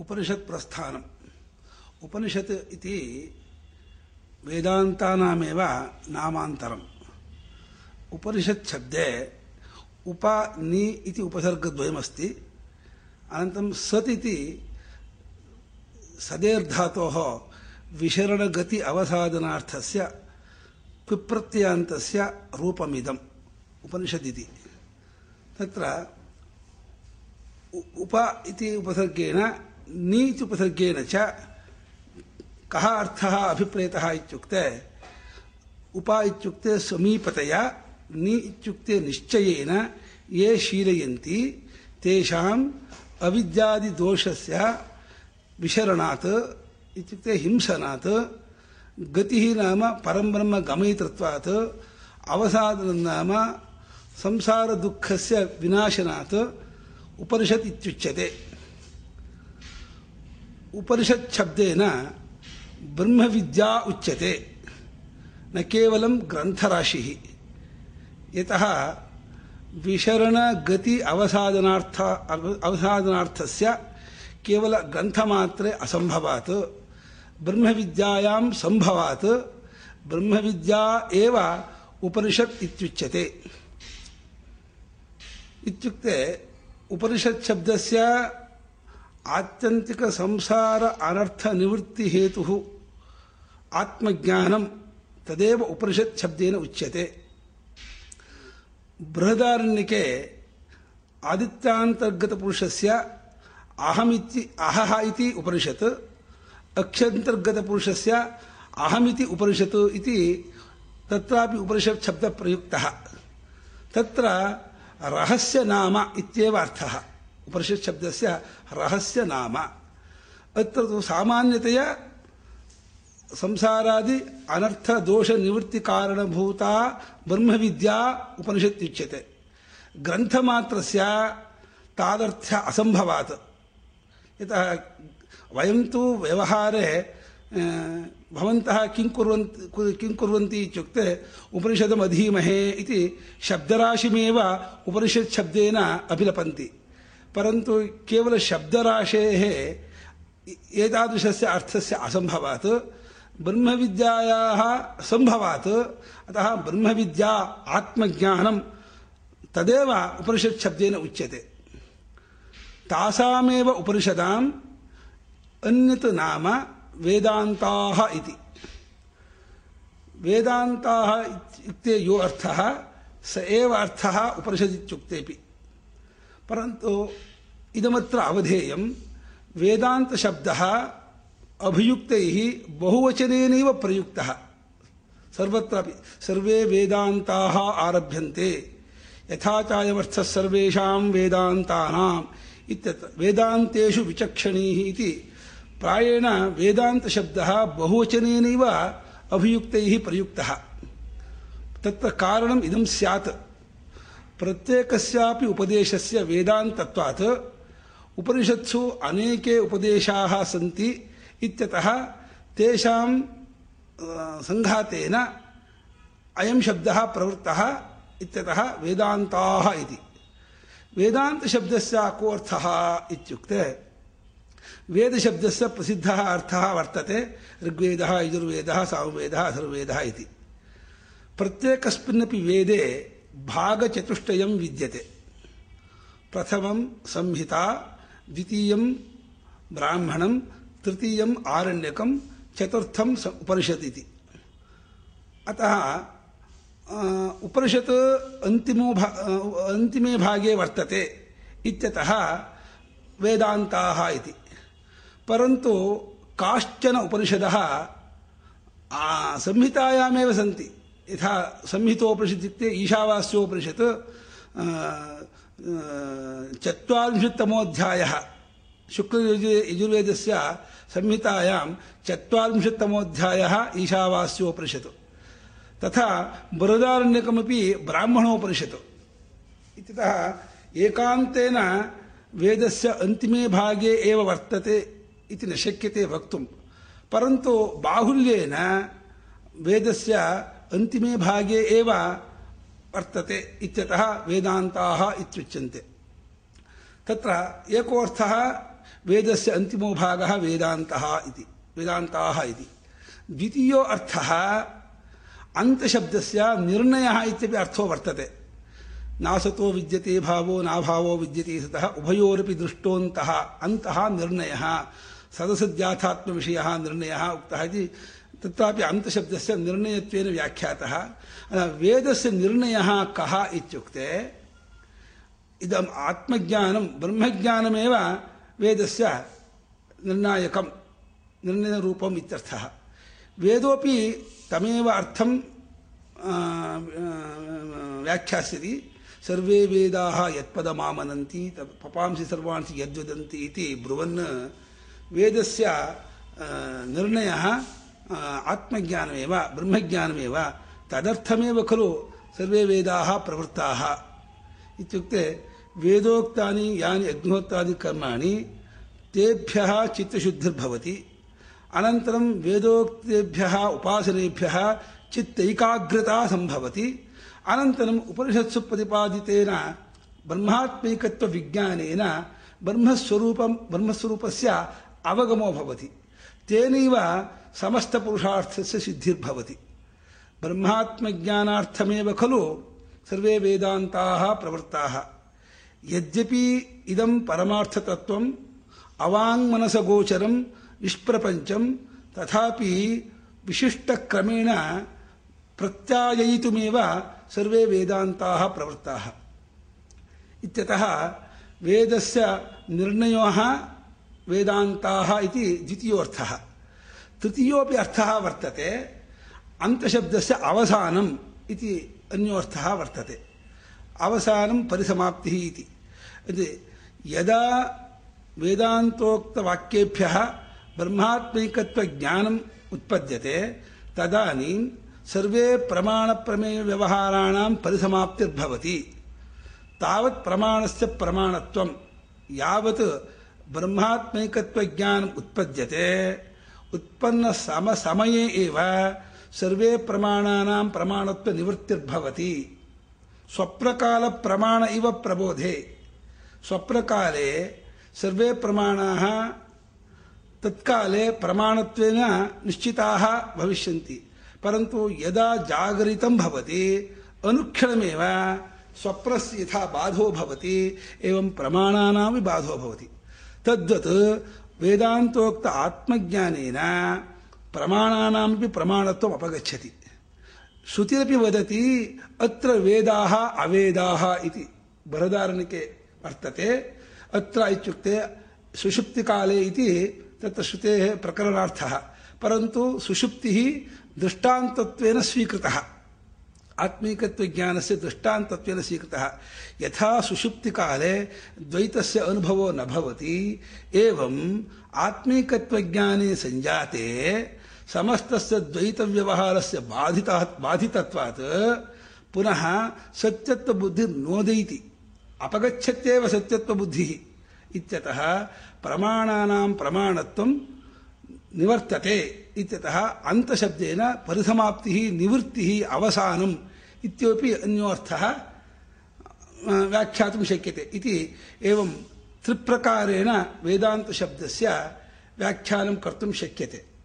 उपनिषत् प्रस्थानम् उपनिषत् इति वेदान्तानामेव नामान्तरम्। उपनिषत् शब्दे उप, नि इति उपसर्गद्वयमस्ति। अनन्तरं सत् इति सदेर्धातोः विशरणगति अवसादनार्थस्य पिप्रत्ययान्तस्य रूपमिदम्। उपनिषदिति तत्र उप इति उपसर्गेण नी इति उपसर्गेण च कः अर्थः अभिप्रेतः इत्युक्ते, उप इत्युक्ते समीपतया, नि इत्युक्ते निश्चयेन ये शीलयन्ति, तेषाम् अविद्यादिदोषस्य विशरणात् इत्युक्ते हिंसनात्, गतिः नाम परं ब्रह्म गमयितृत्वात् अवसादनं नाम संसारदुःखस्य विनाशनात् उपनिषत् इत्युच्यते। उपनिषत् शब्देन ब्रह्मविद्या उच्यते, न केवलं ग्रन्थराशिः यतः विशरणगति अवसादनार्थ अवसादनार्थस्य केवल ग्रन्थमात्रे असम्भवात् ब्रह्मविद्यायां सम्भवात् ब्रह्मविद्या एव उपनिषत् इत्युच्यते। इत्युक्ते उपनिषत् शब्दस्य आत्यन्तिक संसार अनर्थ निवृत्ति हेतुः आत्मज्ञानं तदेव उपनिषत् शब्देन उच्यते। बृहदारण्यके आदित्यान्तर्गतपुरुषस्य अहमिति अहः इति उपनिषत् अक्षन्तर्गतपुरुषस्य अहमिति उपनिषत् इति तत्रापि उपनिषत् शब्दप्रयुक्तः। तत्र रहस्य नाम इत्येव अर्थः। उपनिषत् शब्दस्य रहस्य नाम। अत्र तु सामान्यतया संसारादि अनर्थ दोष निवृत्ति कारणभूता ब्रह्मविद्या उपनिषत् उच्यते। ग्रन्थमात्रस्य तादर्थ्य असम्भवात्। यतः वयं तु व्यवहारे भवन्तः किं कुर्वन्ति किं कुर्वन्ति इत्युक्ते उपनिषदमधीमहे इति शब्दराशिमेव उपनिषत् शब्देन अभिलपन्ति। परन्तु केवलशब्दराशेः एतादृशस्य अर्थस्य असम्भवात्। ब्रह्मविद्यायाः सम्भवात् अतः ब्रह्मविद्या आत्मज्ञानं तदेव उपनिषत् शब्देन उच्यते। तासामेव उपनिषदाम् अन्यत् नाम वेदान्ताः इति। वेदान्ताः इत्युक्ते यो अर्थः, स एव अर्थः उपनिषदित्युक्तेपि परन्तु इदमत्र अवधेयं वेदान्तशब्दः अभियुक्तैः बहुवचनेनैव प्रयुक्तः। सर्वत्रापि सर्वे वेदान्ताः आरभ्यन्ते। यथा चायमर्थः सर्वेषां वेदान्तानाम् इत्यत्र वेदान्तेषु विचक्षणीः इति प्रायेण वेदान्तशब्दः बहुवचनेनैव अभियुक्तैः प्रयुक्तः। तत्र कारणम् इदं स्यात्। प्रत्येकस्यापि उपदेशस्य वेदान्तत्वात् उपनिषत्सु अनेके उपदेशाः सन्ति इत्यतः तेषां सङ्घातेन अयं शब्दः प्रवृत्तः इत्यतः वेदान्ताः इति। वेदान्तशब्दस्य को अर्थः इत्युक्ते, वेदशब्दस्य प्रसिद्धः अर्थः वर्तते, ऋग्वेदः, यजुर्वेदः, सामवेदः, अथर्ववेदः इति। प्रत्येकस्मिन्नपि वेदे भागचतुष्टयं विद्यते। प्रथमं संहिता, द्वितीयं ब्राह्मणं तृतीयम् आरण्यकं, चतुर्थं उपनिषत् इति। अतः उपनिषत् अन्तिमो भा अन्तिमे भागे वर्तते इत्यतः वेदान्ताः इति। परन्तु काश्चन उपनिषदः संहितायामेव सन्ति। यथा संहितोपनिषत् इत्युक्ते ईशावास्योपनिषत् चत्वारिंशत्तमोऽध्यायः। शुक्लयजुर्वेदस्य संहितायां चत्वारिंशत्तमोऽध्यायः ईशावास्योपनिषत्। तथा बृहदारण्यकमपि ब्राह्मणोपनिषत्। इत्यतः एकान्तेन वेदस्य अन्तिमे भागे एव वर्तते इति न शक्यते वक्तुं परन्तु बाहुल्येन वेदस्य अन्तिमे भागे एव वर्तते इत्यतः वेदान्ताः इत्युच्यन्ते। तत्र एकोऽर्थः वेदस्य अन्तिमो भागः वेदान्तः इति, वेदान्ताः इति। द्वितीयो अर्थः अन्तशब्दस्य निर्णयः इत्यपि अर्थो वर्तते। नासतो विद्यते भावो नाभावो विद्यते सतः उभयोरपि दृष्टोऽन्तः, अन्तः निर्णयः सदसद्याथात्मविषयः निर्णयः उक्तः इति तत्रापि अन्तशब्दस्य निर्णयत्वेन व्याख्यातः। वेदस्य निर्णयः कः इत्युक्ते, इदम् आत्मज्ञानं, ब्रह्मज्ञानमेव वेदस्य निर्णायकं निर्णयरूपम् इत्यर्थः। वेदोपि तमेव अर्थं व्याख्यास्यति। सर्वे वेदाः यत्पदमामनन्ति पपांसि सर्वांसि यद्वदन्ति इति ब्रुवन् वेदस्य निर्णयः ఆత్మజ్ఞానమేవ బ్రహ్మజ్ఞానమేవ తదర్థమేవ ఖలు సర్వే వేదాః ప్రవృత్తాః. ఇత్యుక్తే వేదోక్తాని యాని అగ్నోక్తాది కర్మాణి తేభ్య చిత్తశుద్ధిర్భవతి. అనంతరం వేదోక్తేభ్య ఉపాసనేభ్య చిత్తైకాగ్రత సంభవతి. అనంతరం ఉపనిషత్సు ప్రతిపాదితేన బ్రహ్మాత్మైకత్వ విజ్ఞానేన బ్రహ్మస్వరూపం బ్రహ్మస్వరూపస్య అవగమో భవతి. తేనైవ तेनैव समस्तपुरुषार्थस्य सिद्धिर्भवति। ब्रह्मात्मज्ञानार्थमेव खलु सर्वे वेदान्ताः प्रवृत्ताः। यद्यपि इदं परमार्थतत्त्वम् अवाङ्मनसगोचरं, निष्प्रपञ्चं, तथापि विशिष्टक्रमेण प्रत्याययितुमेव सर्वे वेदान्ताः प्रवृत्ताः। इत्यतः वेदस्य निर्णयोः वेदान्ताः इति द्वितीयोऽर्थः। तृतीयोऽपि अर्थः वर्तते। अन्तशब्दस्य अवसानम् इति अन्योऽर्थः वर्तते। अवसानं परिसमाप्तिः इति। यदा वेदान्तोक्तवाक्येभ्यः ब्रह्मात्मैकत्वज्ञानम् उत्पद्यते तदानीं सर्वे प्रमाणप्रमेयव्यवहाराणां परिसमाप्तिर्भवति। तावत् प्रमाणस्य प्रमाणत्वं यावत् ब्रह्मात्मैकत्वज्ञानम् उत्पद्यते। उत्पन्न सम समये एव सर्वे प्रमाणानां प्रमाणत्वनिवृत्तिर्भवति। स्वप्रकालप्रमाण इव प्रबोधे। स्वप्रकाले सर्वे प्रमाणाः, तत्काले प्रमाणत्वेन निश्चिताः भविष्यन्ति। परन्तु यदा जागरितं भवति, अनुक्षणमेव स्वप्नस्य यथा बाधो भवति, एवं प्रमाणानामपि बाधो भवति। तद्वत् वेदान्तोक्त आत्मज्ञानेन प्रमाणानामपि प्रमाणत्वम् अपगच्छति। श्रुतिरपि वदति, अत्र वेदाः अवेदाः इति। बृहदारण्यके वर्तते। अत्र इत्युक्ते सुषुप्तिकाले इति प्रकरणार्थः परन्तु सुषुप्तिः दृष्टान्तत्वेन स्वीकृतः। यथा सुषुप्तिकाले द्वैतस्य अनुभवो न भवति एवम् आत्मीकत्वज्ञाने सञ्जाते समस्तस्य द्वैतव्यवहारस्य बाधितः, बाधितत्वात् पुनः सत्यत्वबुद्धिर्नोदयति। अपगच्छत्येव सत्यत्वबुद्धिः। इत्यतः प्रमाणानां प्रमाणत्वं निवर्तते इत्यतः अन्तशब्देन परिसमाप्तिः, निवृत्तिः अवसानम् इत्यपि अन्योऽर्थः व्याख्यातुं शक्यते। इति एवं त्रिप्रकारेण वेदान्तशब्दस्य व्याख्यानं कर्तुं शक्यते।